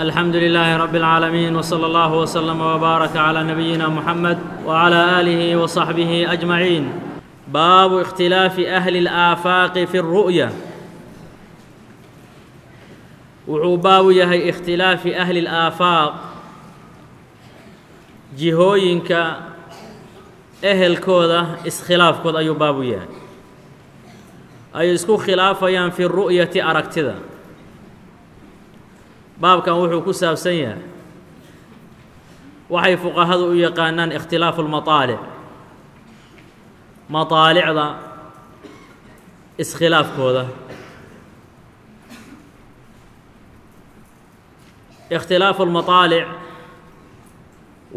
الحمد لله رب العالمين وصلى الله وسلم وبارك على نبينا محمد وعلى آله وصحبه أجمعين باب اختلاف أهل الآفاق في الرؤية wuxuu baabu yahay ikhtilaafi ahli alaafaaq jihooyinka ehelkooda iskhilaafkood ayuu baabu yahay. Ay isku khilaafayaan fi ru'yati aragtida baabkan wuxuu ku saabsan yahay. Waxay fuqahadu u yaqaanaan ikhtilaafu lmataalic mataalicda iskhilaafkooda. Ikhtilaafu lmataalic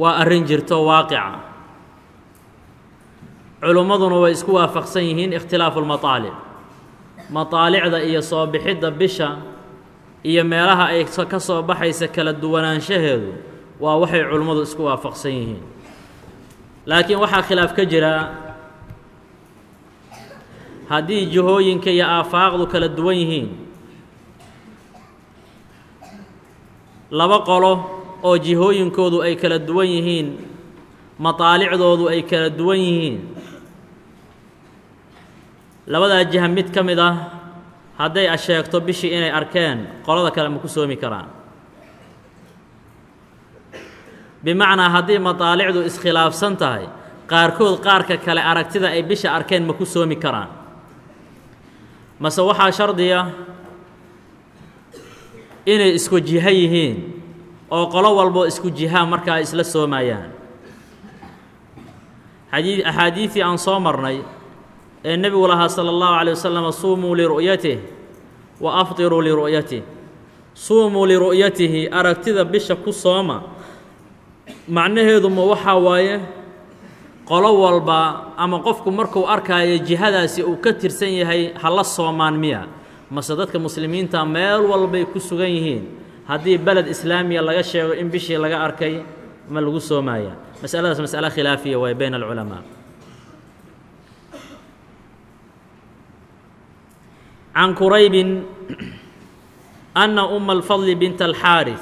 waa arrin jirto waaqica. Culummaduna way isku waafaqsan yihiin ikhtilaafu lmataalic mataalicda iyo soo bixidda bisha iyo meelaha ay ka soo baxaysa kala duwanaanshaheedu waa waxay culummadu isku waafaqsan yihiin. Laakiin waxaa khilaaf ka jira haddii jihooyinka iyo aafaaqdu kala duwan yihiin laba qolo oo jihooyinkoodu ay kala duwan yihiin mataalicdoodu ay kala duwan yihiin labadaa jiha mid ka mid ah hadday asheegto bishii inay arkeen qolada kale ma ku soomi karaan. Bimacnaa haddii mataalicdu iskhilaafsan tahay qaarkood qaarka kale aragtida ay bisha arkeen ma ku soomi karaan. Mase waxaa shardiya inay isku jiho yihiin oo qolo walboo isku jihaa markaa isla soomayaan. Xadii axaadiidii aan soo marnay ee nebigu lahaa sala allahu calay wasalam suumuu liru'yatih wa aftiruu liru'yatih suumuu liru'yatihi aragtida bisha ku sooma. Macnaheedu ma waxaa waaye qolo walba ama qofku markuu arkaayo jihadaasi uu ka tirsan yahay hala soomaan miya. Mase dadka muslimiinta meel walbay ku sugan yihiin. Haddii beled islaamiya laga sheego in bishii laga arkay ma lagu soomaya masaladaas masale khilaafiya waay bayna alculamaa can quraybin anna uma alfadli bint alxaarif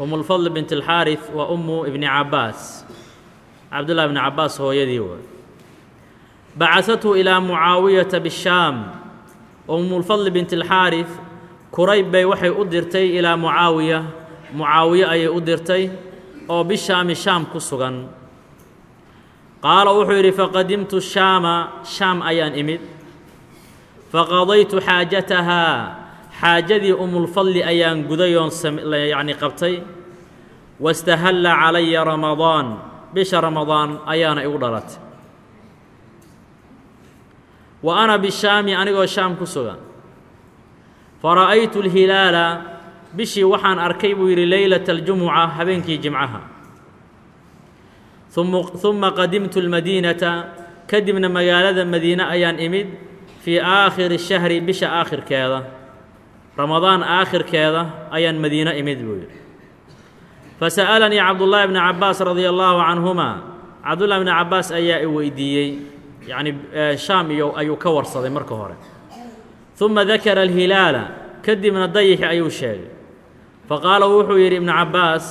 um lfadl bint alxaarif waa umu ibni cabaas cabdullahi ibni cabaas hooyadii waay bacahathu ilaa mucaawiyata bishaam umulfadli bint alxaarif kurayb bay waxay u dirtay ilaa mucaawiya mucaawiye ayay u dirtay oo bishaami shaam ku sugan qaala wuxuu yidhi faqadimtu shaama. Shaam ayaan imid. Faqadaytu xaajatahaa xaajadii umulfadli ayaan gudayoon yacni qabtay. Wastahalla calaya ramadaan. Bisha ramadaan ayaana igu dhalatay. Wa ana bishaami anigoo shaam ku sugan. Fara'aytu alhilaala bishii waxaan arkay buu yidhi leylata aljumuca habeenkii jimcaha uma qadimtu almadiinata kadibna magaalada madiine ayaan imid fii aakhiri shahri bisha aakhirkeeda ramadaan aakhirkeeda ayaan madiine imid buu yidhi fasa'alanii cabdullaahi bni cabbaas radia allaahu canhuma cabdullahi bni cabbaas ayaa i weydiiyey yacni shaam iyo ayuu ka warsaday marka hore uma dakara alhilaala kadibna dayixi ayuu sheegay faqaala wuxuu yidhi ibnu cabbaas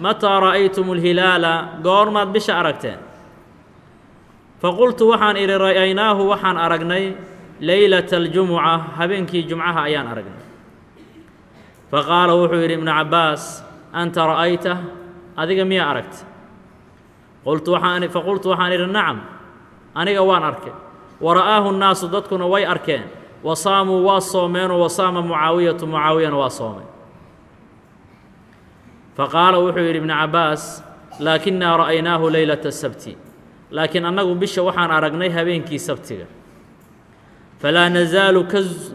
mataa ra'aytum alhilaala goormaad bisha aragteen faqultu waxaan idhi ra'aynaahu waxaan aragnay leylata aljumuca habeenkii jumcaha ayaan aragnay faqaala wuxuu yidhi ibnu cabbaas anta ra'ayta adiga miyaa aragta faqultu waxaan idhi nacam aniga waan arkay wa ra'aahu nnaasu dadkuna way arkeen wa saamuu waa soomeenoo wa saama mucaawiyatu mucaawiyana waa soomay faqaala wuxuu yidhi ibnu cabbaas laakinaa ra'aynaahu leylata sabti laakiin annagu bisha waxaan aragnay habeenkii sabtiga falaa nasaalu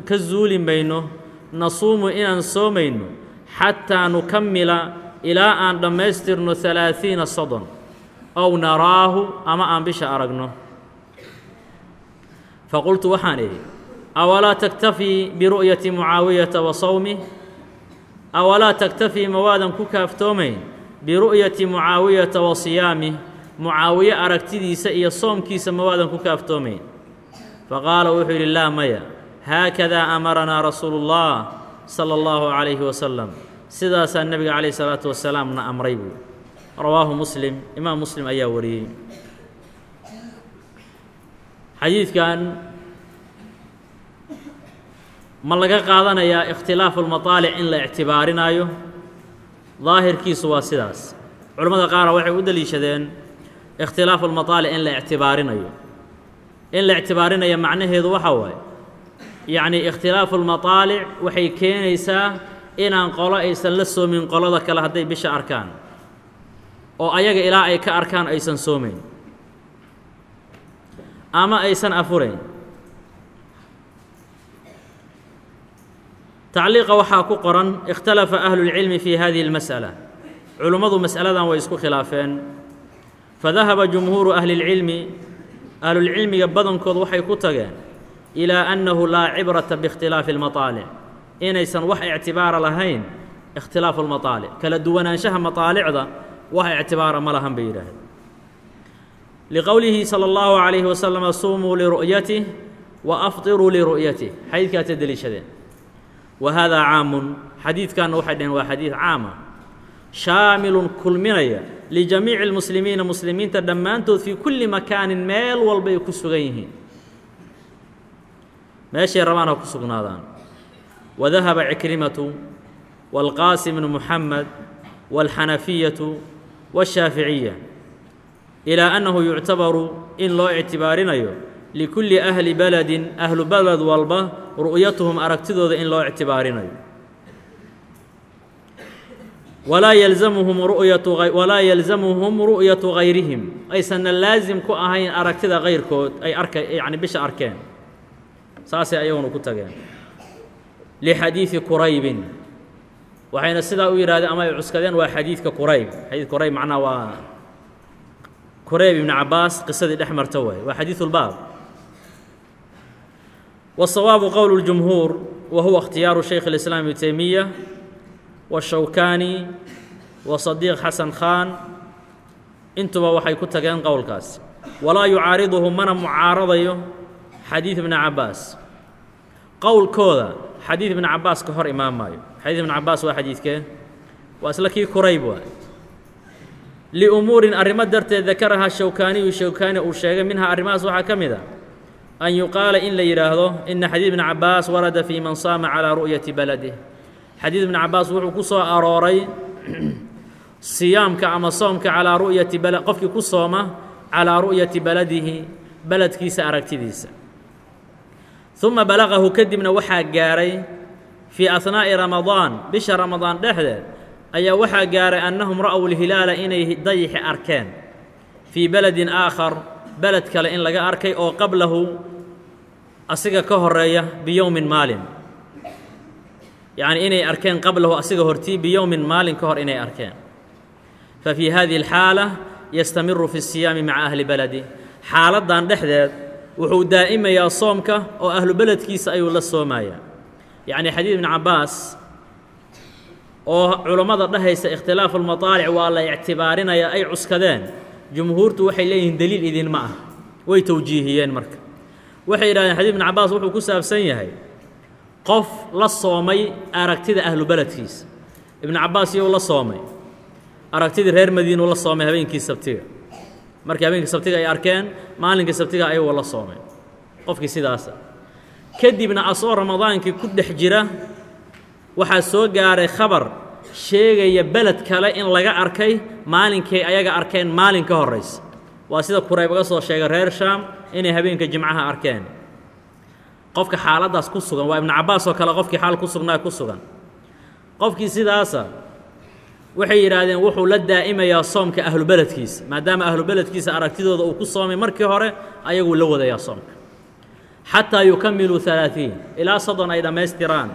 ka zuuli mayno nasuumu inaan soomayno xataa nukammila ilaa aan dhammaystirno halaaثiina soddon ow naraahu ama aan bisha aragno faqultu waxaan idhi awalaa taktafii biru'yati mucaawiyata wa sawmih awalaa taktafii mawaadan ku kaaftoomayn biru'yati mucaawiyata wa siyaamih mucaawiye aragtidiisa iyo soomkiisa mawaadan ku kaaftoomayn faqaala wuxuu yidhi laa maya haakadaa amaranaa rasuulu اllah sala allahu calayhi wasalam sidaasaa nebiga calayh salaatu wasalaamna amray buu rawaahu muslim imaam muslim ayaa wariyey xadiidkan ma laga qaadanayaa ikhtilaafu lmataalic in la ictibaarinaayo daahirkiisu waa sidaas. Culimmada qaara waxay u deliishadeen ikhtilaafu lmataalic in la ictibaarinayo. In la ictibaarinayo macnaheedu waxaa waaye yacnii ikhtilaafu lmataalic waxay keenaysaa inaan qolo aysan la soomin qolada kale hadday bisha arkaan. Oo ayaga ilaa ay ka arkaan aysan soomayn ama aysan afurayn tacliiqa waxaa ku qoran ikhtalafa ahlulcilmi fii hadihi اlmas'ala culummadu mas'aladan way isku khilaafeen fadahaba jumhuuru ahli اlcilmi ahlulcilmiga badankood waxay ku tageen ilaa annahu laa cibrata biikhtilaafi اlmaطaalic inaysan wax ictibaara lahayn ikhtilaafu lmaطaalic kala duwanaanshaha maطaalicda wax ictibaara ma lahan bay yidhaahdeen liqowlihi salى اllahu عalayhi wasalama sumuu liru'yatih wa afطiruu liru'yatih xadiidkaata deliishadeen wahaadaa caamun xadiidkanna waxay dhaheen waa xadiid caama shaamilun kulminaya lijamiici اlmuslimiina muslimiinta dhammaantood fii kulli makaanin meel walbay ku sugan yihiin. Meeshay rabaan ha ku sugnaadaan. Wadahaba cikrimatu wاlqaasim bnu muxamed wاlxanafiyatu wالshaaficiya ilaa annahu yuctabaru in loo ictibaarinayo likulli ahli beledin ahlu beled walba ru'yatuhum aragtidooda in loo ictibaarinayo. Walaa yalzamuhum ru'yatu walaa yalzamuhum ru'yatu gayrihim aysanna laasim ku ahayn aragtida kayrkood ay arka yacni bisha arkeen. Saasay ayaguna ku tageen. Lixadiidi quraybin. Waxayna sidaa u yidhahdeen ama ay cuskadeen waa xadiidka qurayb. Xadiid qurayb macnaha waa qurayb ibni cabaas qisadii dhex marta waaye waa xadiidu lbaab والصواب قول الجمهور وهو اختيار شيخ الإسلام ابن تيمية والشوكاني وصديق حسن خان intuba waxay ku tageen qowlkaas walaa yucaariduhu mana mucaaradayo xadiid ibni cabaas qowlkooda xadiid ibni cabaas ka hor imaan maayo xadiid ibni cabaas waa xadiidkee waa isla kii kurayb waay liumuurin arrimo darteed dakarahaa shawkaaniyu shawkaani uu sheegay minhaa arrimahaas waxaa ka mid a an yuqaala in la yidhaahdo ina xadiid ibni cabaas warada fii man saama calaa ru'yati baladih xadiid ibni cabaas wuxuu ku soo arooray siyaamka ama soomka calaa ru'yati bal qofkii ku sooma calaa ru'yati baladihi beledkiisa aragtidiisa uma balaqahu kadibna waxaa gaaray fii ahnaa'i ramadaan bisha ramadaan dhexdeed ayaa waxaa gaaray annahum ra'w lhilaala inay dayixi arkeen fii beledin aakhar beled kale in laga arkay oo qablahu asiga ka horreeya biyowmin maalin. Yacnii inay arkeen qablahu asiga hortii biyowmin maalin ka hor inay arkeen. Fafii hadihi alxaala yastamiru fi siyaami maca ahli beledi xaaladdan dhexdeed wuxuu daa'imayaa soomka oo ahlu beledkiisa ayuu la soomayaa yacnii xadiid ibni cabbaas oo culammada dhahaysa ikhtilaafu lmataalic waa la ictibaarinayaa ay cuskadeen jumhuurtu waxay leeyihiin deliil idinma ah. Way towjiihiyeen marka. Waxay yidhahdeen xadiid ibni cabbaas wuxuu ku saabsan yahay qof la soomay aragtida ahlu beledkiisa ibnu cabbaas iyou la soomay. Aragtidii reer madiinuu la soomay habeenkii sabtiga. Markii habeenkii sabtiga ay arkeen maalinkii sabtiga ayagoo la soomay. Qofkii sidaasa. Kadibna asoo ramadaankii ku dhex jira waxaa soo gaaray khabar sheegaya beled kale in laga arkay maalinkay ayaga arkeen maalin ka horraysa waa sida kurayb uga soo sheegay reer shaam inay habeenka jimcaha arkeen. Qofka xaaladdaas ku sugan waa ibnu cabbaas oo kale qofkii xaal ku sugnaa ku sugan. Qofkii sidaasa waxay yidhaahdeen wuxuu la daa'imayaa soomka ahlu beledkiisa maadaama ahlu beledkiisa aragtidooda uu ku soomay markii hore ayaguu la wadayaa soomka. Xataa yukamiluu alaaثiin ilaa soddon ay dhammaystiraan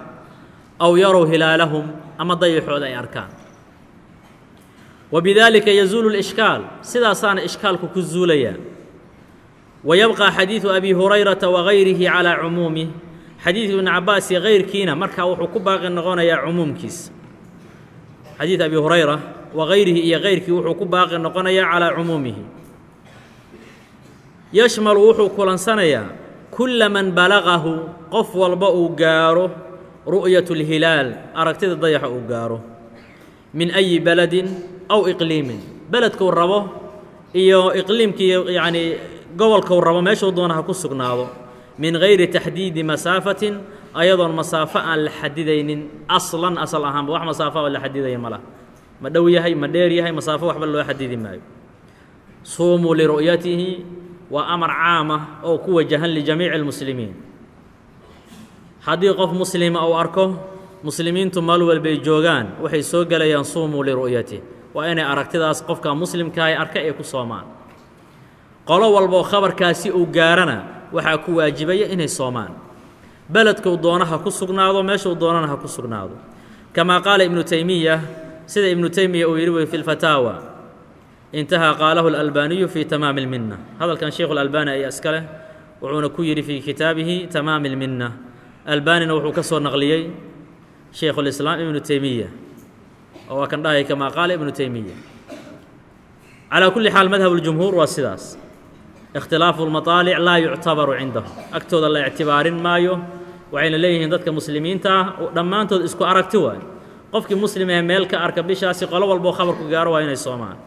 aw yarow hilaalahum ama dayacooda ay arkaan wabidaalika yazuulu lishkaal sidaasaana ishkaalku ku zuulayaa wayabqى xadiidu abi hurayrata wagayrihi calaa cumuumih xadiidu ibni cabaas iyo kayrkiina markaa wuxuu ku baaqi noqonayaa cumuumkiisa xadiid abi hurayra wagayrihi iyo kayrkii wuxuu ku baaqi noqonayaa calaa cumuumihi yashmalu wuxuu kulansanayaa kula man balagahu qof walba uu gaaro ru'yat اlhilaal aragtida dayaxa uu gaaro. Min ayi beledin aw iqliimin. Beledkuu rabo iyo iqliimkii yacnii gobolkuu rabo meeshuu doona ha ku sugnaado. Min gayri taxdiidi masaafatin ayadoon masaafo aan la xadidaynin. Aslan asal ahaanba wax masaafo oo la xadidaya ma laha. Ma dhow yahay ma dheer yahay masaafo waxba loo xadidi maayo. Suumuu liru'yatihi waa amar caam ah oo ku wajahan lijamiici اlmuslimiin haddii qof muslima uu arko muslimiintu maal walbay joogaan waxay soo gelayaan suumuu liru'yatih waa inay aragtidaas qofka muslimkaahi arka ee ku soomaan qolo walboo khabarkaasi uu gaarana waxaa ku waajibaya inay soomaan beledkuu doonaha ku sugnaado meeshuu doonana ha ku sugnaado kamaa qaala ibnu taymiya sida ibnu taymiya uu yidhi wey fi lfataawa intahaa qaalahu اlalbaaniyu fii tamaami اlminna hadalkan sheikhu اlalbani ayaa iska leh wuxuuna ku yidhi fii kitaabihi tamaami اlminna albanina wuxuu ka soo naqliyey shaykhu اlislaam ibnu taymiya oo waa kan dhahay kamaa qaala ibnu taymiya calaa kulli xaal madhab اljumhuur waa sidaas ikhtilaafu اlmaطaalic laa yuctabaru cindahu agtooda la ictibaarin maayo waxayna leeyihiin dadka muslimiinta ah dhammaantood isku aragti waay qofkii muslim ee meel ka arka bishaasi qolo walboo khabarku gaaro waa inay soomaan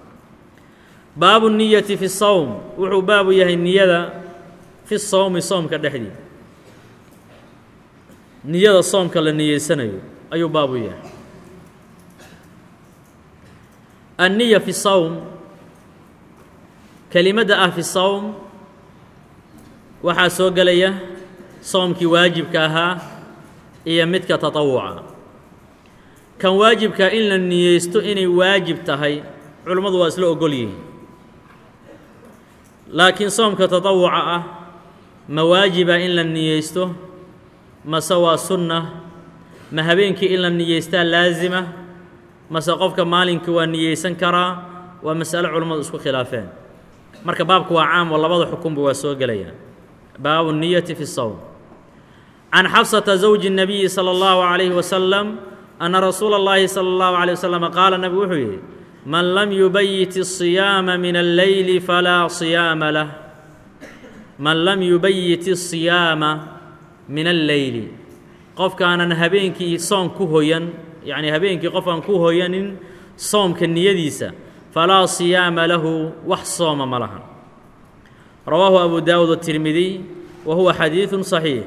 baabu niyati fi sawm wuxuu baabu yahay niyada fi sawmi soomka dhexdii niyada soomka la niyeysanayo ayuu baabu yahay. Anniya fi sawm kelimadda ah fi sawm waxaa soo gelaya soomkii waajibka ahaa iyo midka tatawuca. Kan waajibka in la niyeysto inay waajib tahay culummadu waa isla ogol yihiin. Laakiin soomka tatawuca ah ma waajiba in la niyeysto mase waa sunna ma habeenkii in la niyeystaa laasima mase qofka maalinkii waa niyeysan karaa waa mas'alo culammadu isku khilaafeen. Marka baabku waa caam oo labada xukunba waa soo gelayaan baabu niyati fi sawm can xabsata zawji الnabiyi salى اllahu عalayhi wasalam anna rasuula اllaahi salى اllahu عalيه wasalam qaala nabigu wuxuu yidhi man lam yubayit الصiyaama min alleyli falaa صiyaama lah. Man lam yubayit الصiyaama min alleyli qofkaanan habeenkii soom ku hoyan yacnii habeenkii qofkaan ku hoyanin soomka niyadiisa falaa siyaama lahu wax sooma ma lahan rawaahu abu daawud الtirmidiy wa huwa xadiiثu صaxiix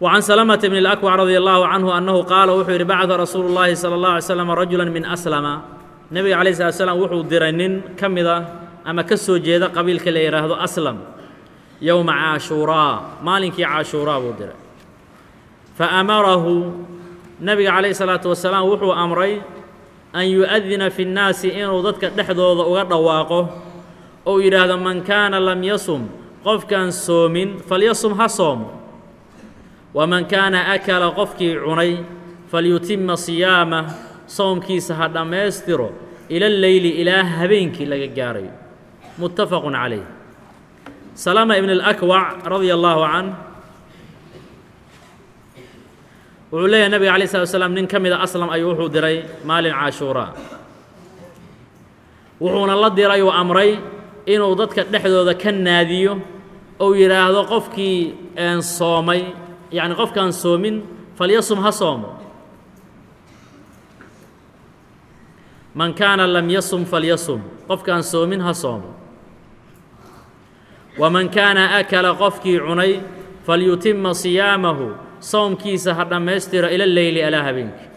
وعن سلمة بن الأكوع رضي الله عنه أنه قال wuxuu yidhi bacثa rasuulu الlahi salى الlaه عlay sلم rajuلا min أslama nebiga عalaيه الsلات sلام wuxuu diray nin ka mida ama ka soo jeeda qabiilka la yidhaahdo aslam yowma caashuuraa maalinkii caashuuraa buu diray. Fa amarahu nebiga calayhi salaatu wasalaam wuxuu amray an yu'adina fi nnaasi inuu dadka dhexdooda uga dhawaaqo ou yidhaahdo man kaana lam yasum qofkaan soomin falyasum ha soomo. Waman kaana akala qofkii cunay falyutima siyaamah soomkiisa ha dhammaystiro ila alleyli ilaa habeenkii laga gaarayo muttafaqun calayh. Salama ibn alakwac radia allaahu can wuxuu leeyahay nabiga alay slat slam nin ka mida aslam ayuu wuxuu diray maalin caashuuraa wuxuuna la diray uu amray inuu dadka dhexdooda ka naadiyo ou yidhaahdo qofkii soomay yacni qofkaan soomin falyasum ha soomo man kaana lam yasum falyasum. Qofkaan soomin ha soomo waman kaana akala qofkii cunay falyutima siyaamahu soomkiisa ha dhammaystiro ila leyli alaa habeenkii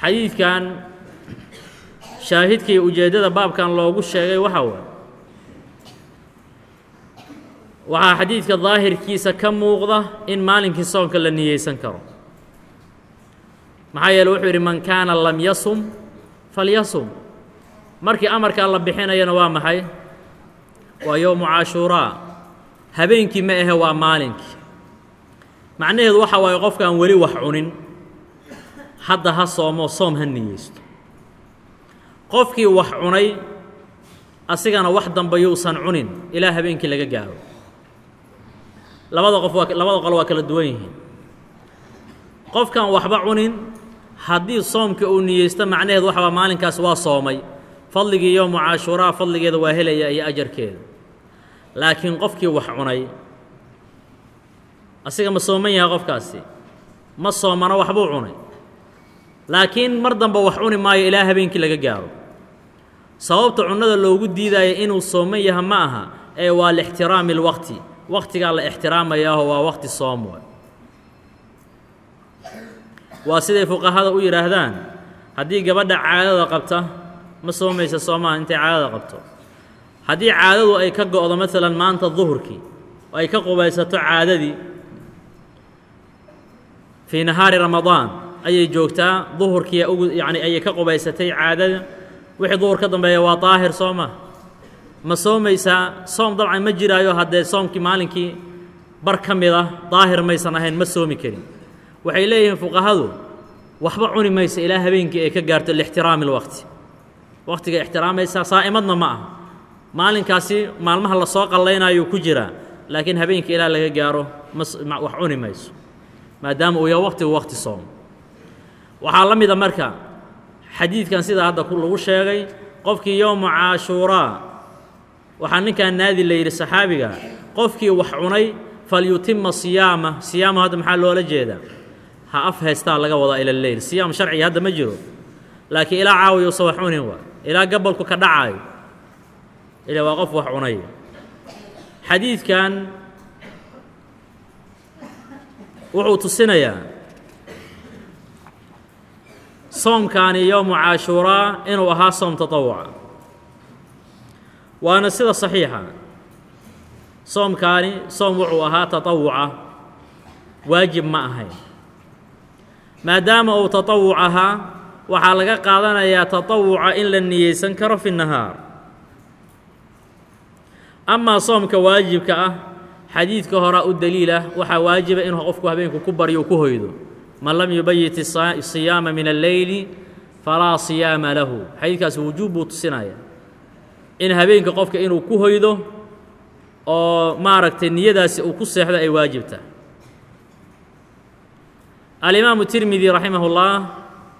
xadiidkan shaahidkii ujeeddada baabkan loogu sheegay waxaa waay waxaa xadiidka daahirkiisa ka muuqda in maalinkii soonka la niyeysan karo maxaa yeele wuxuu yidhi man kaana lam yasum falyasum markii amarkaa la bixinayana waa maxay? Waa yowmu caashuuraa habeenkii ma ahe waa maalinkii. Macnaheedu waxa waaye qofkaan weli wax cunin. Hadda ha soomo soom ha niyeysto. Qofkii wax cunay asigana wax dambe yuusan cunin. Ilaa habeenkii laga gaaro. Labada qof waa labada qolo waa kala duwan yihiin. Qofkaan waxba cunin haddii soomka uu niyeysto macnaheed waxabaa maalinkaas waa soomay fadligii yowmu caashuuraa fadligeeda waa helaya iyo ajarkeeda laakiin qofkii wax cunay asiga ma sooman yahay qofkaasi ma soomano waxbuu cunay. Laakiin mar dambe wax cuni maayo ilaa habeenkii laga gaaro. Sababta cunnada loogu diidaayo inuu sooman yaha ma aha ee waa lixtiraami lwaqti waqtigaa la ixtiraamayaaho waa waqti soom way waa siday fuqahada u yidhaahdaan haddii gabadha caadada qabta ma soomaysa soomaha intay caadada qabto. Haddii caadadu ay ka go'do maalan maanta duhurkii oo ay ka qubaysato caadadii fii nahaari ramadaan ayay joogtaa duhurkii ugu yacni ayay ka qubaysatay caadada. Wixii duhur ka dambeeya waa daahir soo ma ma soomaysaa soom dabcan ma jiraayo haddee soomkii maalinkii bar ka mid ah daahir maysan ahayn ma soomi karin. Waxay leeyihiin fuqahadu waxba cuni maysa ilaa habeenkii ay ka gaarto lixtiraami lwaqti waqtiga ixtiraamaysaa saa'imadna ma aha. Maalinkaasi maalmaha la soo qallaynayuu ku jiraa laakiin habeenkii ilaa laga gaaro wax cuni mayso maadaama uu yahay waqtigu waqti soom waxaa la mida marka xadiidkan sidaa hadda lagu sheegay qofkii yowma caashuuraa waxaa ninkan naadi la yidhi saxaabiga qofkii wax cunay falyutima siyaama. Siyaama hadda maxaa loola jeedaa? Ha af haystaa laga wadaa ila siyaam sharciga hadda ma jiro laakiin ilaa caawiya wax cunin waa ilaa gabolku ka dhacaayo ila waa qof wax cunay. Xadiidkan wuxuu tusinayaa soomkaani yowmu caashuuraa inuu ahaa soom tatawuca waana sida saxiixa. Soomkaani soom wuxuu ahaa tatawuca waajib ma ahayn. Maadaama uu tatawuc ahaa waxaa laga qaadanayaa tatawuca in la niyeysan karo fi nahaar. Amaa soomka waajibka ah xadiidka horaa u daliilah waxaa waajiba inuu qofku habeenku ku baryo ku hoydo. Man lam yubayit siyaama min alleyli falaa siyaama lahu. Xadiidkaasi wujuub buu tusinaya. In habeenka qofka inuu ku hoydo oo maaragtay niyadaasi uu ku seexdo ay waajibta. Alimaamu tirmidi raximah اllah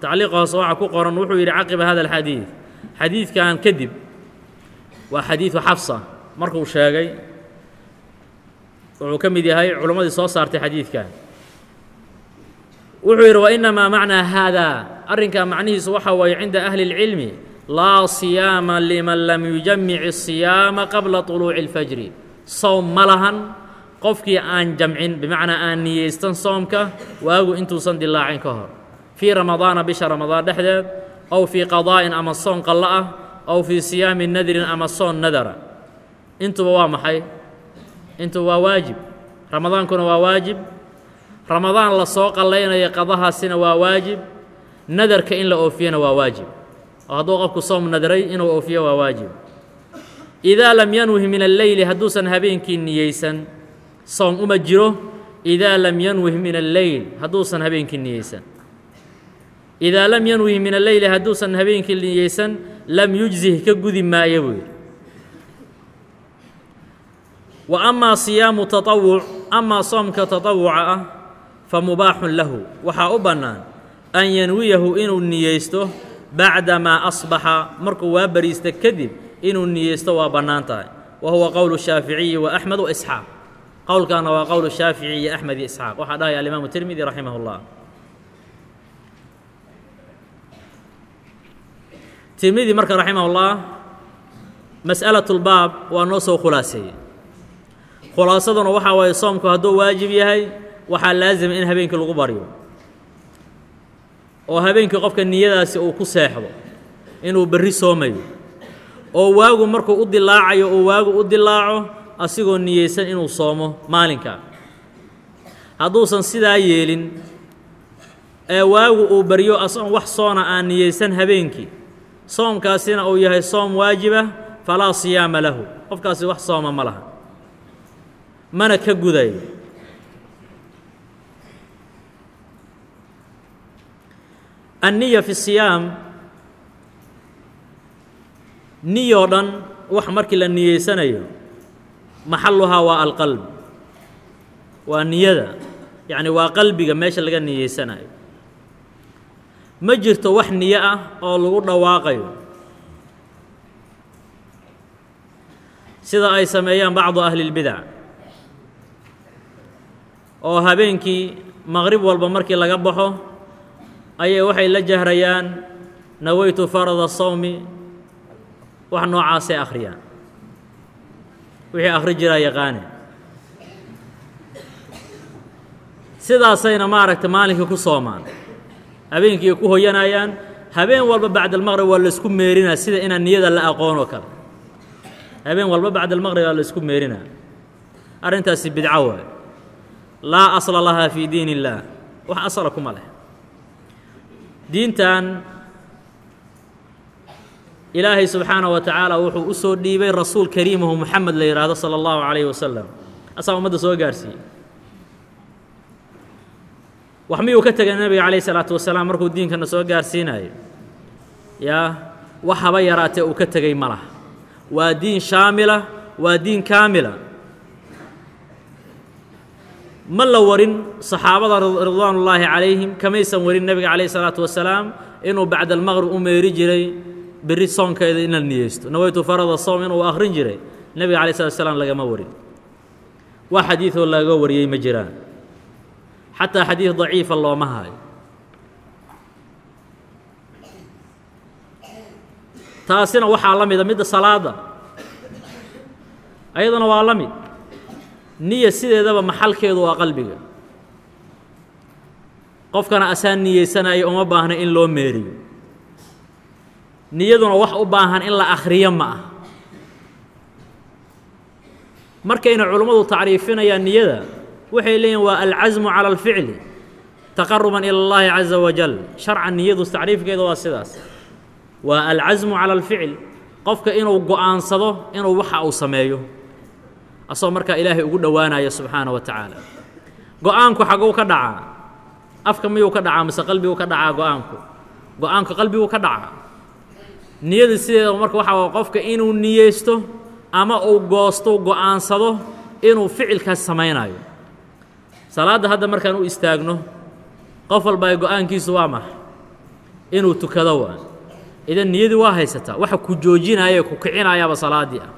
tacliiqa hoose waxaa ku qoran wuxuu yidhi caqiba hada alxadiid xadiidkan kadib waa xadiidu xafsa markuu sheegay wuxuu ka mid yahay culammadii soo saartay xadiidkan wuxuu yidhi wainamaa macnaa haada arrinkaa macnihiisu waxa weeye cinda ahli اlcilmi laa siyaama liman lam yujamic الsiyaama qabla طuluuci اlfajri sowm ma lahan qofkii aan jamcin bimacnaa aan niyeystan soomka waagu intuusan dilaacin ka hor fii ramadaana bisha ramadaan dhexdeed ow fii qadaa'in ama soon qallo ah ow fii siyaami nadrin ama soon nadara. Intuba waa maxay? Intuba waa waajib. Ramadaankuna waa waajib. Ramadaan la soo qallaynaya qadahaasina waa waajib. Nadarka in la oofiyana waa waajib. Oo hadduu qofku soom nadray inuu oofiyo waa waajib. Idaa lam yanwihi min alleyli hadduusan habeenkii niyeysan soom uma jiro. Idaa lam yanwih min alleyl hadduusan habeenkii niyeysan idaa lam yanwi min alleyli hadduusan habeenkii liniyeysan lam yujzih ka gudi maayo buu yidhi wa amaa siyaamu taawuc amaa soomka taطawuca ah fa mubaaxun lahu waxaa u bannaan an yanwiyahu inuu niyeysto bacdamaa asbaxa markuu waa bariista kadib inuu niyeysto waa bannaan tahay wa huwa qowlu shaaficiyi wa axmed waisxaaq qowlkaana waa qowl shaafici iyo axmed iyo isxaaq waxaa dhahaya alimaamu tirmidi raximah timidi marka raximah raximahullah mas'alatulbaab waa noo soo khulaaseeyey. Khulaasaduna waxaa waaye soomku hadduu waajib yahay waxaa laazima in habeenkii lagu baryo oo habeenkii qofka niyadaasi uu ku seexdo inuu berri soomayo. Oo waagu markuu u dilaacayo uu waagu u dilaaco asigoo niyeysan inuu soomo maalinka. Hadduusan sidaa yeelin ee waagu uu baryo asagoon wax soona aan niyeysan habeenkii soomkaasina uu yahay soom waajibah falaa siyaama lahu. Qofkaasi wax sooma ma laha. Mana ka gudayo anniya fi siyaam niyoo dhan wax markii la niyeysanayo maxalluhaa waa alqalb. Waa niyada. Yacni waa qalbiga meesha laga niyeysanayo ma jirto wax niyo ah oo lagu dhawaaqayo. Sida ay sameeyaan bacdu ahli اlbidac oo habeenkii maqrib walba markii laga baxo ayay waxay la jahrayaan naweytu farada sawmi wax noocaasay akhriyaan. Wixii akhri jiraa yaqaane. Sidaasayna maaragta maalinkii ku soomaan habeenkii ay ku hoyanayaan habeen walba bacda almaqrib waa la isku meerinaa sida inaan niyada la aqoon oo kale habeen walba bacda almaqrib waa la isku meerinaa arrintaasi bidco waay laa asla lahaa fii diin illaah wax asala kuma leh diintan ilaahay subxaanaه wa tacaala wuxuu u soo dhiibay rasuul kariimahu moxamed la yidhaahdo salى اllahu calayhi wasalam asaa ummadda soo gaarsiiyey wax miyuu ka tegay nebiga calayh isalaatu wasalaam markuu diinkana soo gaarsiinayo yaa wax haba yaraatee uu ka tegey ma waa diin shaamila waa diin kaamila. Ma la warin saxaabada ridwaan ullaahi calayhim kamaysan warin nebiga calayh isalaatu wasalaam inuu bacda almaqrib u meeri jiray berri soonkeeda in la niyeysto. Naweytu farada soom inuu akhrin jiray nebiga alay slat slam lagama warin. Wax xadiidoo laga wariyey ma jiraan xataa xadiid daciifa looma hayo taasina waxaa la mida midda salaada. Ayaduna waa la mid. Niya sideedaba maxalkeedu waa qalbiga. Qofkana asaan niyeysanaya uma baahna in loo meeriyo. Niyaduna wax u baahan in la akhriyo ma ah markayna culummadu tacriifinayaan niyada waxay leeyihiin waa alcasmu cala alficli taqaruban ila اllahi caza wajal sharcan niyadu tacriifkeeda waa sidaas. Waa alcasmu cala alficl qofka inuu go'aansado inuu waxa uu sameeyo. Asagoo markaa ilaahay ugu dhowaanaya subxaana wa tacaala. Go'aanku xaguu ka dhacaa. Afka miyuu ka dhacaa mise qalbiguu ka dhacaa go'aanku? Go'aanku qalbiguu ka dhacaa. Niyada sideeda marka waxaa waa qofka inuu niyeysto ama uu goosto go'aansado inuu ficilkaas samaynayo salaadda hadda markaan u istaagno qof walba go'aankiisu waa maxa inuu tukado waa. Idan niyadii waa haysataa waxa ku joojinaya ku kicinayaaba salaaddii ah.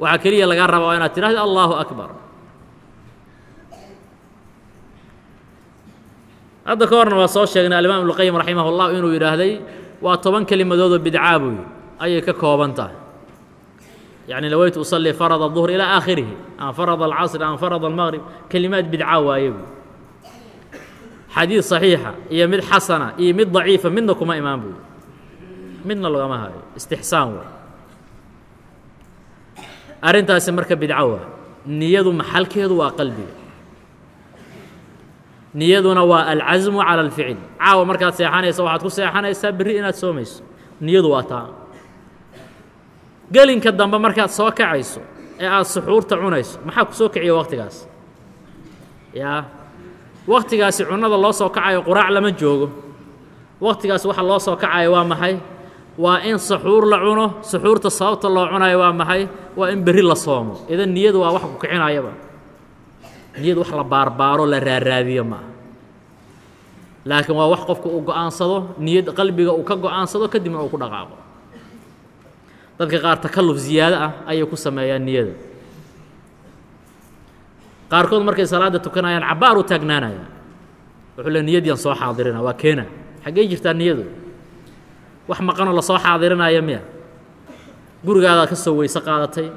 Waxaa keliya lagaa rabaa inaad tidhahda allahu akbar. Hadda ka horna waa soo sheegnay alimaam ibnuqayim raximah اllah inuu yidhaahday waa toban kelimadoodoo bidcaa buy ayay ka kooban tahay yacni naweytu usalli farad الظuhr ilaa aakhirihi an farad alcasr an farad almaqrib kelimaad bidca waaye buy xadiid صaxiixa iyo mid xasana iyo mid daciifa midna kuma imaan buy midna lagama hayo istixsaan way arrintaasi marka bidco waa niyadu maxalkeedu waa qalbiga niyaduna waa alcasmu cala alficil caawa markaad seexanaysa waxaad ku seexanaysaa berri inaad soomayso niyadu waa taa gelinka dambe markaad soo kacayso ee aad suxuurta cunayso maxaa ku soo kiciya wakhtigaas yaa wakhtigaasi cunnada loo soo kacayo quraac lama joogo. Wakhtigaas waxa loo soo kacayo waa maxay? Waa in saxuur la cuno suxuurta sababta loo cunayo waa maxay? Waa in berri la soomo. Idan niyadu waa wax ku kicinayaba niyadu wax la baarbaaro la raaraadiyo ma. Aha laakiin waa wax qofka uu go'aansado niyad qalbiga uu ka go'aansado kadibna uu ku dhaqaaqo dadka qaar takalluf ziyaado ah ayay ku sameeyaan niyada. Qaarkood markay salaadda tukanayaan cabbaar u taagnaanaya. Wuxuu le niyadiian soo xaadirina waa keena. Xaggey jirtaa niyadu? Wax maqanoo la soo xaadirinaya miya? Gurigaadaad ka soo weyse qaadatay?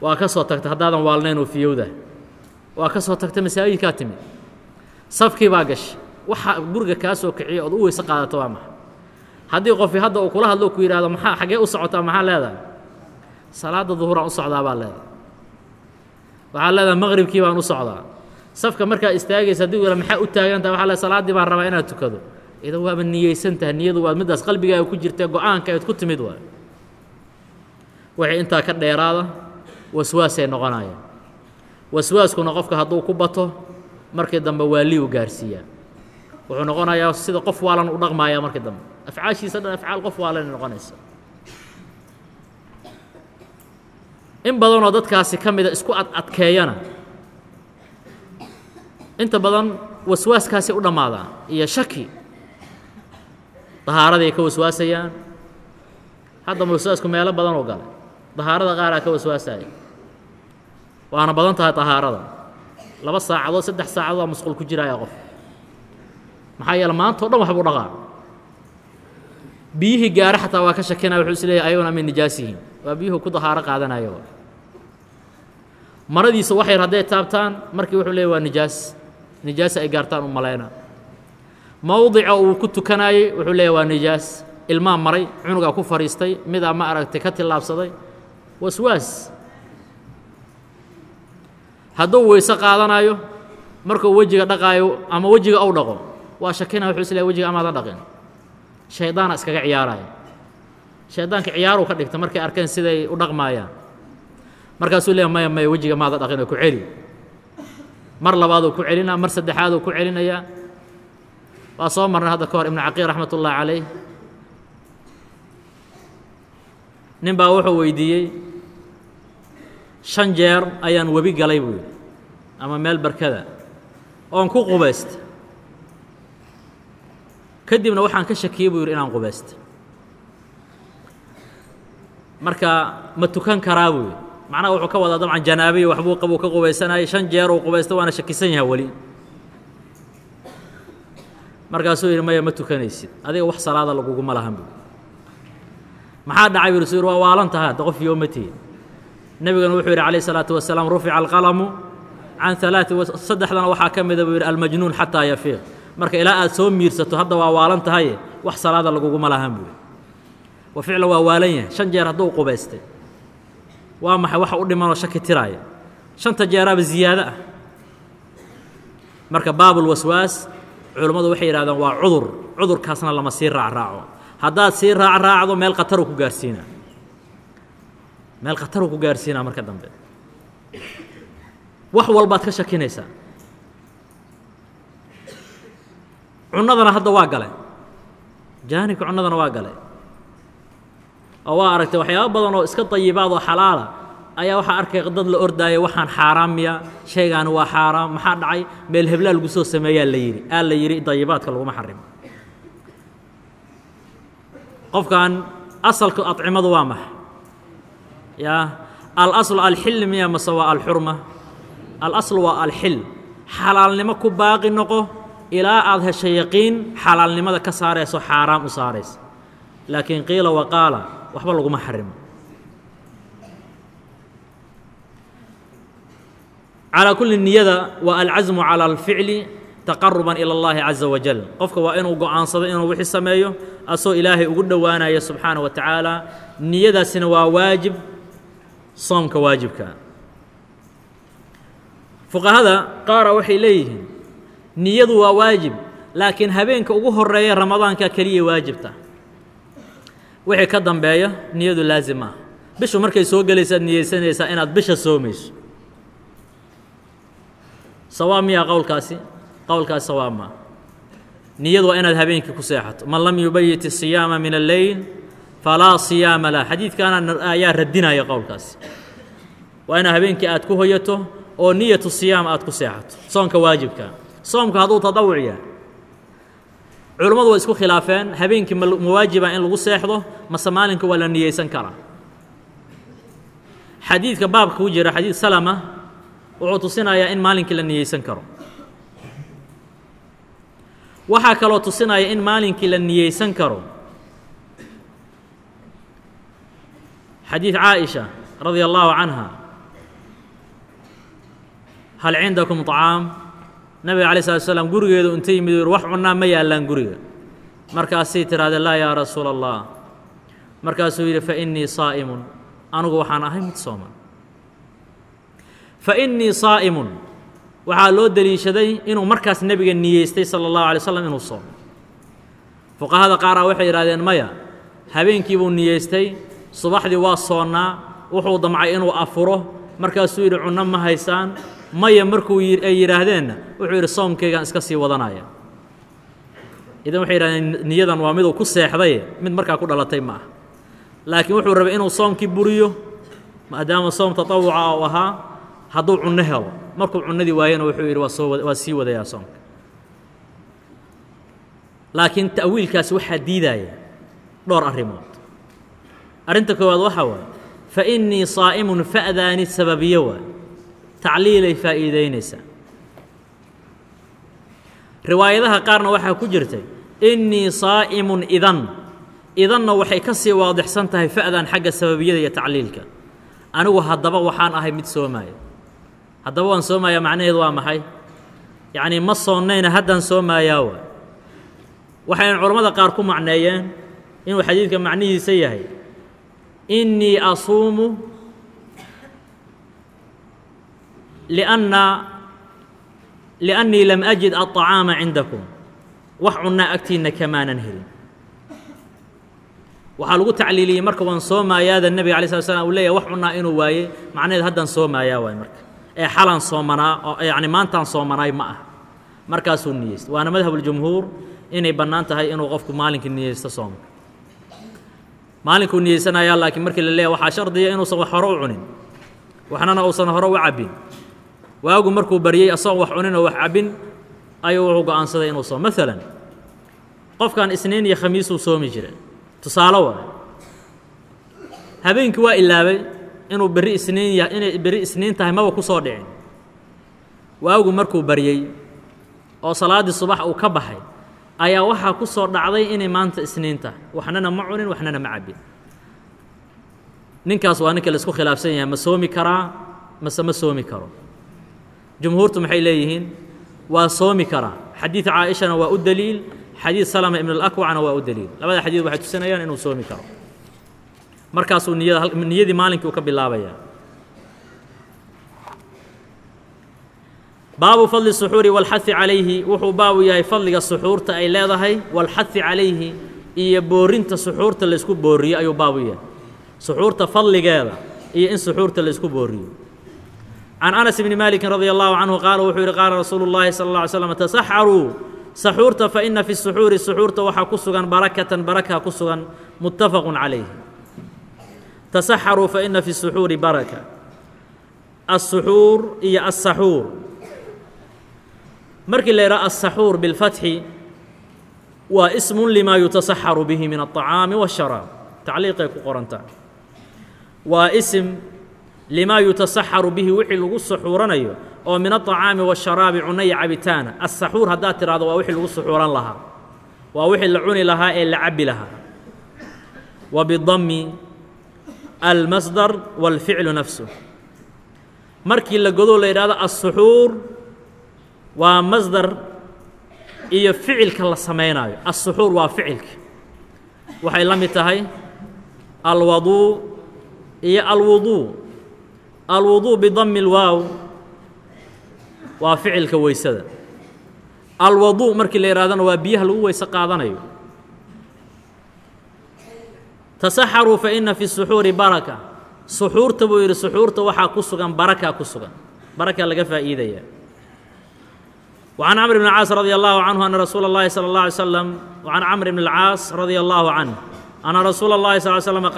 Waa ka soo tagtay haddaadan waalnayn oo fiyowda. Waa ka soo tagtay masaajidkaa timid safkii baa gashay. Waxa guriga kaa soo kiciya ood u weyse qaadato waa maxa haddii qofi hadda uu kula hadlo ku yidhahdo maxaa xaggee u socotaa maxaa leedahay? Salaadda duhuraan u socdaa baa leedahay. Waxaa leedahay maqribkii baan u socdaa. Safka markaa istaagaysa haddii u yidhahdo maxaa u taagantaha waxaa leedahay salaaddii baan rabaa inaad tukado. Idan waaba niyeysantaha niyadu waa middaas qalbigaaga ku jirtee go'aanka ayd ku timid waay. Waxay intaa ka dheeraada waswaasay noqonayaan waswaaskuna qofka hadduu ku bato markii dambe waa lii u gaarsiiyaa wuxuu noqonayaa sida qof waalan u dhaqmaaya markii dambe. Afcaashiisa dhan afcaal qof waalanay noqonaysa in badanoo dadkaasi ka mida isku ad adkeeyana inta badan waswaaskaasi u dhammaadaan iyo shaki dahaaraday ka waswaasayaan. Haddaba waswaasku meelo badan oo galay. Dahaarada qaaraa ka waswaasaya waana badan tahay dahaarada. Laba saacadood saddex saacadood aa masquul ku jiraya qof maxaa yeele maanta o dhan waxbuu dhaqaa. Biyihii gaare xataa waa ka shakinaya wuxuu is leeyahy ayagona amay nijaas yihiin waa biyuhu ku dahaaro qaadanaya maradiisa wax yar hadday taabtaan markii wuxuu leeyahy waa nijaas. Nijaasa ay gaartaan u malayna mowdica uu ku tukanayey wuxuu leeyahy waa nijaas. Ilmaa maray cunugaa ku fadhiistay midaa ma aragtay ka tillaabsaday. Waswaas. Hadduu weyse qaadanayo markuu wejiga dhaqaayo ama wejiga ou dhaqo waa shakinaya wuxuu is leeyahy wejiga amaadan dhaqin? Shaydaana iskaga ciyaaraya. Shaydaanka ciyaaruu ka dhigta markay arkeen siday u dhaqmaayaan. Markaasuu leeyahy maya maya wejiga maada dhaqinoo ku celi mar labaaduu ku celinaa mar saddexaaduu ku celinayaa waa soo marnay hadda ka hor ibnu caqiil raxmat ullahi calayh. Nin baa wuxuu weydiiyey shan jeer ayaan webi galay buu yidhi ama meel barkada oon ku qubaysta kadibna waxaan ka shakiyey buu yidhi inaan qubaysta marka ma tukan karaa buu yidhi. Macnaha wuxuu ka wadaa dabcan janaabiya waxbuu qabuu ka qubaysanayay shan jeer uu qubaysta waana shakisan yaha weli. Markaasuu yidhi maya ma tukanaysid. Adiga wax salaada laguguma lahan buu maxaa dhacay buu rasuul waa waalan tahay hadda qof yooma tihin. Nebigana wuxuu yidhi calayh salaatu wasalaam rufica alqalamu can alaati saddexdana waxaa ka mida buu yidhi almajnuun xataa yafiiq marka ilaa aad soo miirsato hadda waa waalan tahaye wax salaada laguguma lahan buu wa ficlan waa waalan yahay. Shan jeer hadduu qubaystay. Waa maxay waxa u dhimanoo shaki tiraaya? Shanta jeeraaba ziyaado ah. Marka baabulwaswaas culummadu waxay yidhahdeen waa cudur. Cudurkaasna lama sii raacraaco. Haddaad sii raacraacdo meel khataruu ku gaarsiinaa. Meel khataruu ku gaarsiinaa marka dambe. Wax walbaad ka shakinaysaa cunnadana hadda waa galay jaanibka cunnadana waa galay oo waa aragtay waxyaaba badan oo iska dayibaad oo xalaala. Ayaa waxaa arkay dad la ordaaya waxaan xaaraam miya shaygaani waa xaaraam maxaa dhacay? Meel heblaa lagu soo sameeyaa la yidhi. Aa la yidhi dayibaadka laguma xarimo qofkan asalka acimadu waa maxa yaa alaslu alxil miya mase waa alxurma alaslu waa alxil xalaalnimo ku baaqi noqo ilaa aad heshay yaqiin xalaalnimada ka saarayso xaaraam u saaraysa laakiin qiila waqaala waxba laguma xarimo calaa kulli niyada waa alcasmu cala alficli taqaruban ila اllahi caza wajal qofka waa inuu go'aansado inuu wixii sameeyo asoo ilaahay ugu dhowaanaya subxaana wa tacaala niyadaasina waa waajib soomka waajibka. Fuqahada qaara waxay leeyihiin niyadu waa waajib laakiin habeenka ugu horreeya ramadaanka keliya waajibta. Wixii ka dambeeya niyadu laazim bishu markay soo gelaysaad niyeysanaysaa inaad bisha soomayso. Sawaab miyaa qowlkaasi? Qowlkaasi sawaab maa niyadu waa inaad habeenkii ku seexato. Man lam yubayit الsiyaama min alleyl falaa siyaama lah. Xadiidkaana ayaa radinaya qowlkaasi. Waa inaad habeenkii aad ku hoyato oo niyatu siyaam aad ku seexato. Soonka waajibka soomka hadduu tadawuc yahay culummadu waa isku khilaafeen habeenkii ma waajiba in lagu seexdo mase maalinka waa la niyeysan karaa xadiidka baabka ku jira xadiid salama wuxuu tusinayaa in maalinkii la niyeysan karo waxaa kaloo tusinaya in maalinkii la niyeysan karo xadiid caaئiشha radia الlahu canha hal cindakum طacaam nabiga alay slat slam gurigeedu inta yimid u wax cunaa ma yaallaan guriga. Markaasay tidhahdeen laa yaa rasuula allah markaasuu yidhi fa fainii saa'imun. Anugu waxaan ahay mid sooman. Fainii saa'imun. Waxaa loo deliishaday inuu markaas nebiga niyeystay sala allahu alay slam inuu soomo. Fuqahada qaaraa ah waxay yidhahdeen maya habeenkii buu niyeystay subaxdii waa soonnaa wuxuu damcay inuu afuro. Markaasuu yidhi cunno ma haysaan maya markuu ay yidhaahdeenna wuxuu yidhi soomkaygaan iska sii wadanaya. Idan waxay yidhahdeen niyadan waa miduu ku seexdaye mid markaa ku dhalatay ma ah laakiin wuxuu rabay inuu soomkii buriyo maadaama soom tatawuca uu ahaa hadduu cunno helo. Markuu cunnadii waayana wuxuu yidhi waa sii wadayaa soomka. Laakiin ta'wiilkaasi waxaa diidaaya dhowr arrimood. Arrinta koowaad waxaa waaye fa innii saa'imun fa'daani sababiyo waa tacliilay faa'iidaynaysaa riwaayadaha qaarna waxaa ku jirtay innii saa'imun idan. Idanna waxay ka sii waadixsan tahay fa'dan xagga sababiyada iyo tacliilka. Anigu haddaba waxaan ahay mid soomaaya haddaba waan soomayaa macnaheedu waa maxay? Yacnii ma soonnayna haddaan soomaayaa waa waxayna culammada qaar ku macneeyeen inuu xadiidka macnihiisa yahay innii asuumu lianna liannii lam ajid aلطacaama cindakum wax cunnaa agtiinna kamaanan helin waxaa lagu tacliiliyey marka waan soomaayaada nebiga alay slat slam uu leeyahy wax cunnaa inuu waaye macnaheed haddaan soomaayaa waay marka ee xalaan soomanaa oo yacni maantaan soomanaay ma ah markaasuu niyeysta waana madhabuljumhuur inay bannaan tahay inuu qofku maalinkii niyeysto soomka maalinkuu niyeysanayaa laakiin markii la leeyahy waxaa shardiya inuusan wax hore u cunin waxnana uusan hore u cabbin waagu markuu baryey asagoo wax cunin oo wax cabbin ayuu wuxuu go'aansaday inuu soomo maalan qofkan isniin iyo khamiisuu soomi jira tusaale waay. Habeenkii waa ilaabay inuu berri isniin ya inay berri isniin tahay maba ku soo dhicin. Waagu markuu baryey oo salaaddii subax uu ka baxay ayaa waxaa ku soo dhacday inay maanta isniin tahay. Waxnana ma cunin waxnana ma cabbin. Ninkaas waa ninka la isku khilaafsan yahay ma soomi karaa mase ma soomi karo jumhuurtu maxay leeyihiin waa soomi karaa xadiid caaishana waa u deliil xadiid salama ibn alakwacna waa u deliil labada xadiid waxay tusinayaan inuu soomi karo markaasuu niyada niyadii maalinkii uu ka bilaabayaa baabu fadli suxuuri walxahi calayhi wuxuu baabu yahay fadliga suxuurta ay leedahay walxahi calayhi iyo boorinta suxuurta laysku booriyo ayuu baabu yahay suxuurta fadligeeda iyo in suxuurta laysku booriyo can anas bni maaliki radia allahu canhu qaala wuxuu yidhi qaala rasuulu llaahi sal alla ly slam tasaxaruu saxuurta fa ina fi suxuuri suxuurta waxaa ku sugan barakatan baraka ku sugan muttafaqun calayh tasaxaruu fa ina fi suxuuri baraka asuxuur iyo asaxuur markii la yidhaha asaxuur bilfatxi waa ismun limaa yutasaxaru bihi min alطacaami waasharaab tacliiqay ku qoranta waa sm limaa yutasaxaru bihi wixii lagu suxuuranayo oo min aطacaami waasharaabi cunno iyo cabitaana. Asaxuur haddaad tidhahdo waa wixii lagu suxuuran lahaa. Waa wixii la cuni lahaa ee la cabbi lahaa. Wa bidami almasdar wاlficlu nafsu. Markii la godo la yidhahdo assuxuur waa masdar iyo ficilka la samaynaayo assuxuur waa ficilka. Waxay la mid tahay alwaduu iyo alwuduu alwuduu bidami اlwaaw waa ficilka weysada alwaduu markii la yidhahdana waa biyaha lagu weyse qaadanayo tasaxaruu fa ina fi suxuuri baraka suxuurta buu yidhi suxuurta waxaa ku sugan barakaa ku sugan barakaa laga faa'iidaya وعن عمرو بن العاص رضي الله عنه أن رسول الله صلى الله عليه وسلم وعن عمرو بن العاص رضي الله عنه أن رسول الله صلى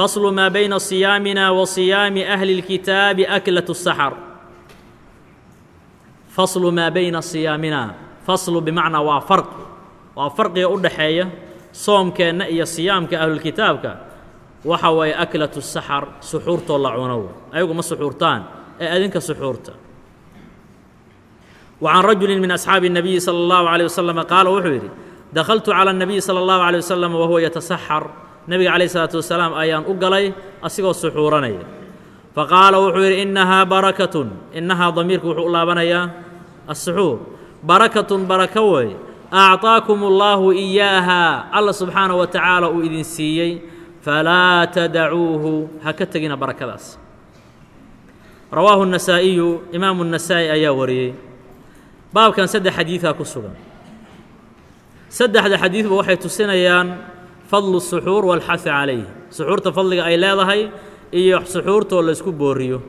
الله عليه وسلم قال وحيري فصل ما بين صيامنا وصيام أهل الكتاب أكلة السحر فصل ما بين صيامنا فصل بمعنى وفرق وفرق يقول حية صوم كان إيا صيام كأهل الكتاب كا وحوى أكلة السحر سحورت الله عنو أيقو ما سحورتان أذنك سحورتان وعن رجل من أصحاب النبي صلى الله عليه وسلم قال وحيري دخلت على nebiga calayh isalaatu wasalaam ayaan u galay asigoo suxuuranaya. Fa qaala wuxuu yidhi innahaa barakatun. Innahaa damiirku wuxuu u laabanayaa assuxuur. Barakatun barako wey acطaakum اllaahu iyaahaa alla subxaanaه wa tacaala uu idin siiyey falaa tadacuuhu ha ka tegina barakadaas. Rawaahu الnasaa'iyu imaamu الnasaa'i ayaa wariyey. Baabkan saddex xadiidaa ku sugan. Saddexda xadiidba waxay tusinayaan fadlu suxuur waalxahi calayh. Suxuurta fadliga ay leedahay iyo suxuurtoo laysku booriyo.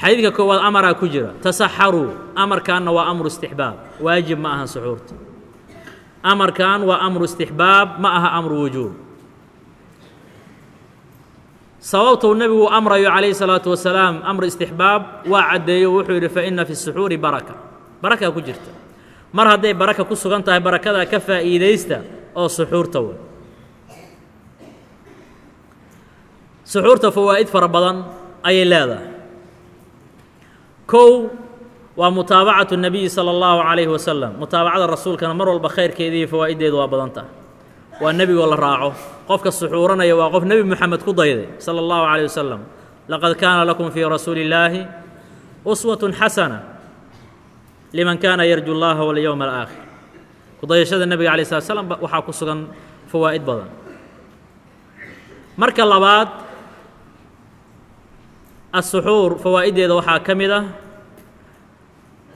Xadiidka koowaad amaraa ku jira. Tasaxaruu amarkaanna waa amru istixbaab. Waajib ma aha suxuurta. Amarkan waa amru istixbaab ma aha amru wujuub. Sababtuu nebigu amrayo calayhi salaatu wasalaam amr istixbaab waa caddeeyo. Wuxuu yidhi fa ina fi suxuuri baraka. Barakaa ku jirta. Mar hadday baraka ku sugan tahay barakadaa ka faa'iidaysta oo suxuurta wey suxuurta fawaa'id fara badan ayay leedahay. Kow waa mutaabacatu nebiyi sala allahu calayhi wasalam mutaabacada rasuulkana mar walba khayrkeeda iyo fawaa'iddeedu waa badan taha waa nebigoo la raaco. Qofka suxuuranaya waa qof nebi moxamed ku dayday sala allahu calayh wasalam laqad kaana lakum fii rasuuli illaahi uswatun xasana liman kaana yarju llaha walyowma alaakhir. Kudayashada nebiga alay slat slam waxaa ku sugan fawaa'id badan. Marka labaad الsuxuur fawaa'iddeeda waxaa ka mid ah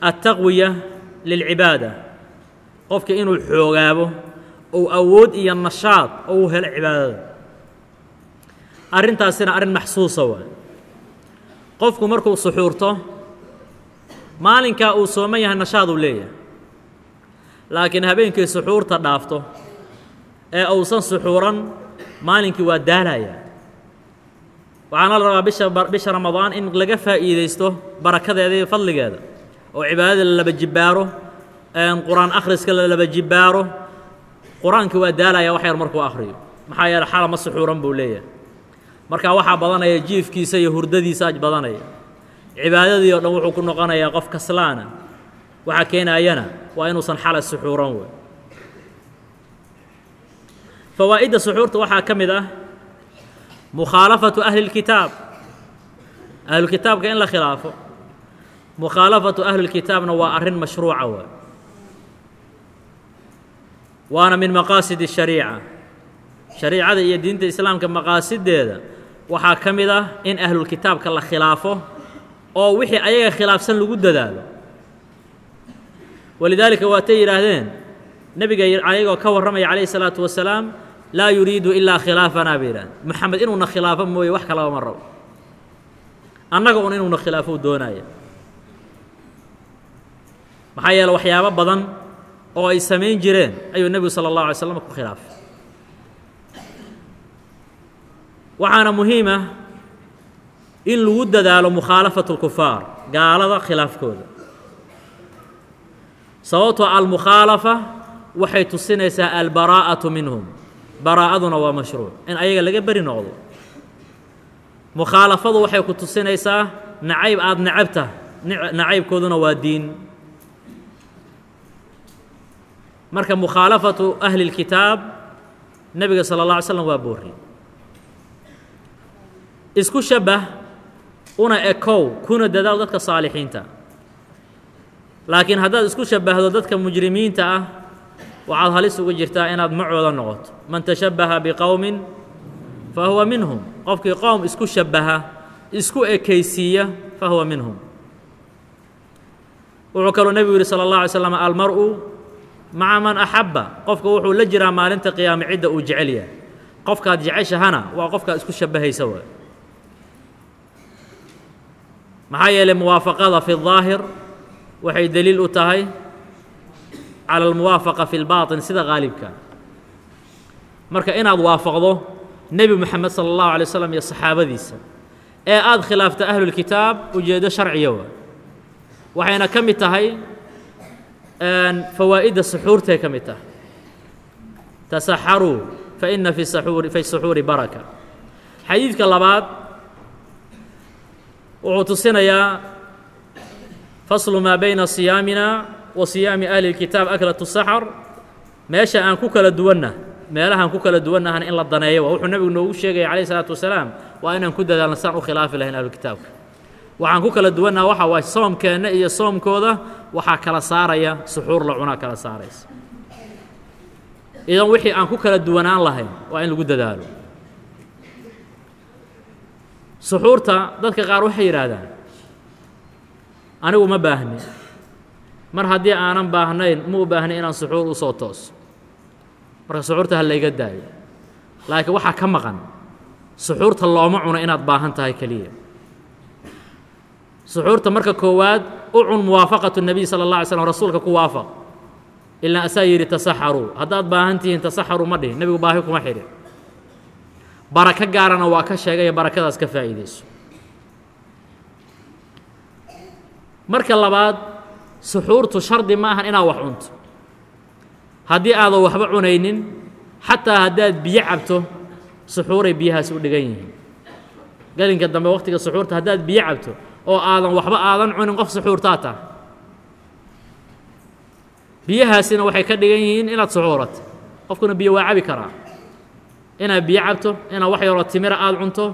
الtaqwiya lilcibaada qofka inuu xoogaabo ou awood iyo nashaad ou u helo cibaadada arrintaasina arrin maxsuusa waay qofku markuu suxuurto maalinkaa uu sooman yahay nashaad uu leeyahay laakiin habeenkii suxuurta dhaafto ee uusan suxuuran maalinkii waa daalayaa waxaana la rabaa bisha ramadaan in laga faa'iidaysto barakadeeda iyo fadligeeda oo cibaadada la laba jibbaaro qur'aan akhriska la laba jibbaaro qur'aankii waa daalaya wax yar markuu akhriyo. Maxaa yeele xala ma suxuuran buu leeyahay. Marka waxaa badanaya jiifkiisa iyo hurdadiisa badanaya. Cibaadadii o dhan wuxuu ku noqonayaa qof kaslaana. Waxaa keenayana waa inuusan xala suxuuran wey fawaa'idda suxuurta waxaa ka mid ah mukhaalafatu ahli اlkitaab ahlulkitaabka in la khilaafo mukhaalafatu ahlilkitaabna waa arrin mashruuca waay waana min maqaasid اshariica shariicada iyo diinta islaamka maqaasideeda waxaa ka mid ah in ahlulkitaabka la khilaafo oo wixii ayaga khilaafsan lagu dadaalo walidaalika waatay yidhaahdeen nebiga ayagoo ka warramaya calayhi الsalaatu wasalaam laa yuriidu ilaa khilaafanaa bay yidhahda. Moxamed inuuna khilaafo mooye wax kalaba ma rabo. Annaga un inuuna khilaafou doonaya maxaa yeele waxyaabo badan oo ay samayn jireen ayuu nebigu sala allahu alay slam ku khilaafay. Waxaana muhiima ah in lagu dadaalo mukhaalafatu اlkufaar gaalada khilaafkooda. Sababtoo ah almukhaalafa waxay tusinaysaa albaraa'atu minhum baraa'aduna waa mashruuc in ayaga laga beri noqdo mukhaalafadu waxay ku tusinaysaa nacayb aada necabta nacaybkooduna waa diin marka mukhaalafatu ahli اlkitaab nebiga salى اlه alay slam waa boorri isku shabbah una ekow kuna dadaal dadka saalixiinta laakiin haddaad isku shabbahdo dadka mujrimiinta ah waxaad halis ugu jirtaa inaad macooda noqoto. Man tashabbaha biqowmin fa huwa minhum. Qofkii qowm isku shabbaha isku ekaysiiya fa huwa minhum. Wuxuu kaluu nebigu yidhi sala اllah alay slam almar-u maca man axabba. Qofka wuxuu la jiraa maalinta qiyaame cidda uu jecel yahay. Qofkaad jeceshahana waa qofkaad isku shabbahaysa waay. Maxaa yeelay muwaafaqada fi daahir waxay deliil u tahay calى اlmuwaafaqa fi اlbaaطin sida qaalibka marka inaad waafaqdo nebi moxamed salى اllahu alay slam iyo saxaabadiisa ee aada khilaafta ahlulkitaab ujeedo sharciya waa waxayna ka mid tahay fawaa'idda suxuurtay ka mid tahay tasaxaruu fa ina fi saxuuri fi suxuuri baraka xadiidka labaad wuxuu tusinayaa faslu maa bayna siyaamina wa siyaami ahli اlkitaab aklatu saxar meesha aan ku kala duwanna meelahaan ku kala duwannahana in la daneeyo waa wuxuu nebigu noogu sheegaya calayh isalaatu wasalaam waa inaan ku dadaalno saan u khilaafi lahayn ahlulkitaabka waxaan ku kala duwannaha waxa waay soomkeenna iyo soomkooda waxaa kala saaraya suxuur la cunaa kala saaraysa. Idan wixii aan ku kala duwanaan lahayn waa in lagu dadaalo. Suxuurta dadka qaar waxay yidhaahdaan anigu ma baahni mar haddii aanan baahnayn ma u baahni inaan suxuur u tooso marka suxuurta ha layga daayo. Laakiin waxaa ka maqan suxuurta looma cuno inaad baahan tahay keliya suxuurta marka koowaad u cun muwaafaqatu nebiy sala اllah alay slam rasuulka ku waafaq. Ilaa asaa yidhi tasaxaruu haddaad baahan tihiin tasaxaruu ma dhihin nebigu baahi kuma xidhin barako gaarana waa ka sheegaya barakadaas ka faa'iidayso. Marka labaad suxuurtu shardi ma ahan inaad wax cunto. Haddii aadan waxba cunaynin xataa haddaad biyo cabto suxuuray biyahaasi u dhigan yihiin. Gelinka dambe wakhtiga suxuurta haddaad biyo cabto oo aadan waxba aadan cunin qof suxuurtaa taha biyahaasina waxay ka dhigan yihiin inaad suxuurato qofkuna biyo waa cabi karaa. Inaad biyo cabto inaad wax yaroo timira aada cunto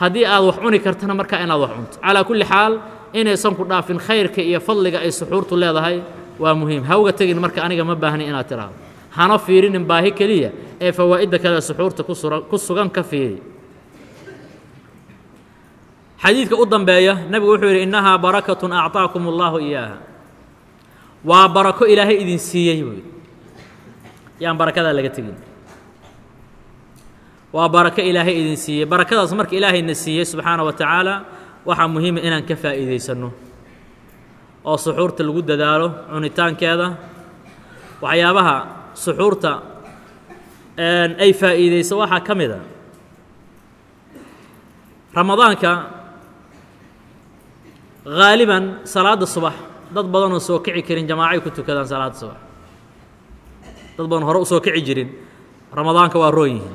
haddii aad wax cuni kartana markaa inaad wax cunto. Calaa kulli xaal inaysan ku dhaafin khayrka iyo fadliga ay suxuurtu leedahay waa muhiim. Hawga tegin marka aniga ma baahni inaad tiraahdo. Hana fiirinin baahi keliya ee fawaa'idda kale suxuurta ku sugan ka fiiri. Xadiidka u dambeeya nebigu wuxuu yidhi innahaa barakatun acطaakum allahu iyaaha. Waa barako ilaahay idin siiyey buu yidhi. Yaan barakadaa laga tegin. Waa barako ilaahay idin siiyey. Barakadaas marka ilaahayna siiyey subxaana wa tacaala waxaa muhiima inaan ka faa'iidaysanno oo suxuurta lagu dadaalo cunitaankeeda. Waxyaabaha suxuurta ay faa'iidayso waxaa ka mid a ramadaanka. Haaliban salaadda subax. Dad badanoo soo kici karin jamaacay ku tukadaan salaadda subax. Dad badan hore u soo kici jirin. Ramadaanka waa roon yihiin.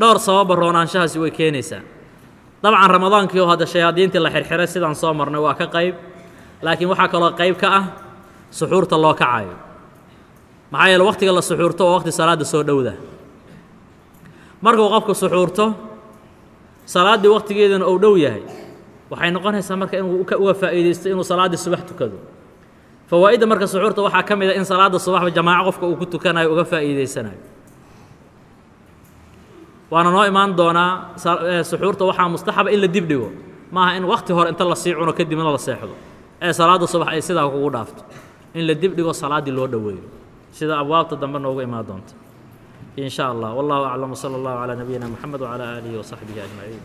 Dhowr sababa roonaanshahaasi way keenaysaa dabcan ramadaankii oo hadda shayaadiintii la xirxiray sidaan soo marnay waa ka qayb. Laakiin waxaa kaloo qayb ka ah suxuurta loo kacayo maxaa yeele wakhtiga la suxuurto waa waqti salaadda soo dhowda. Markuu qofku suxuurto salaaddii wakhtigeedana uu dhow yahay. Waxay noqonaysaa marka inuu uga faa'iidaysto inuu salaaddii subax tukado. Fawaa'idda marka suxuurta waxaa ka mid a in salaadda subaxba jamaaco qofka uu ku tukanayo uga faa'iidaysanayo waana noo imaan doonaa suxuurta waxaa mustaxaba in la dib dhigo. Maaha in wakhti hore inta la sii cuno kadibna la seexdo. Ee salaadda subax ay sidaa kugu dhaafto. In la dib dhigo salaaddii loo dhoweeyo sida abwaabta dambe noogu imaan doonta. In sha allah. Wallahu aclam wsala allahu calaa nabiyina moxamed wcalaa aalihi wasaxbihi ajmaciin